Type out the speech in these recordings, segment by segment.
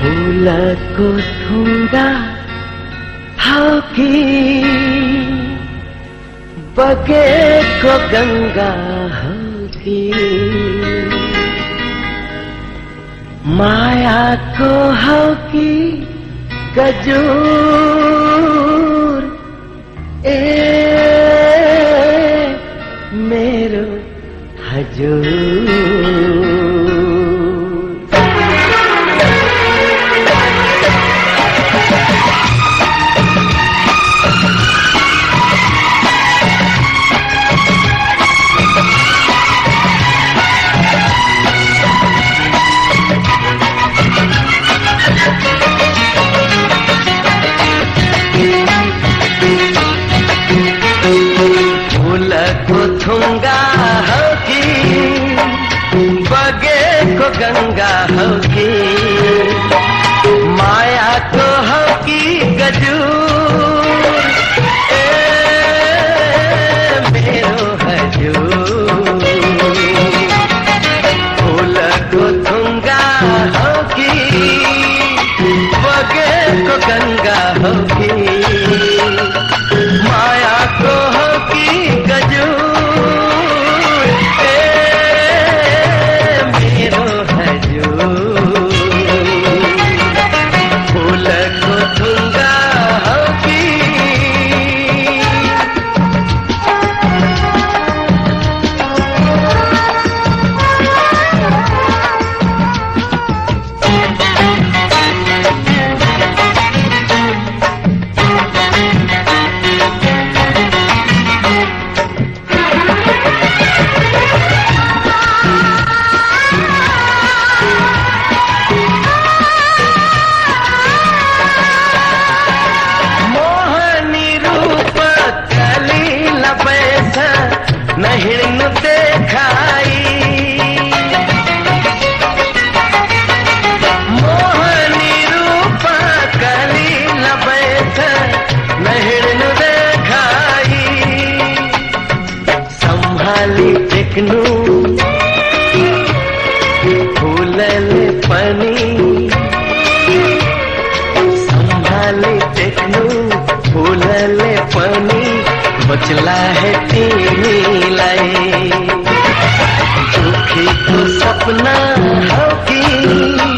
को थूँगा हाकी बगे को गंगा होगी माया को होगी गजूर ए गंगा होगी माया तो होगी गजू मेरो हजू फूल को संभाली टेकनू फूलल पनी संभाली टेकनू फूलल पनी बचला है तीनी लाई दुखी को सपना होगी।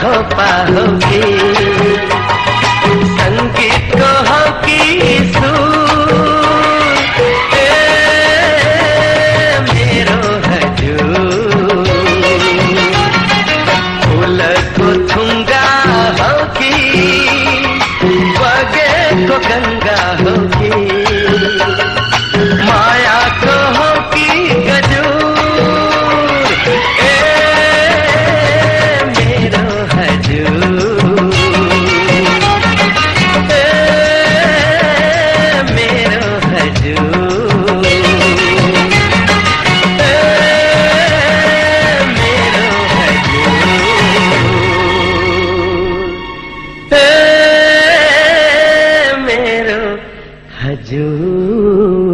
थोपा हो Zoo.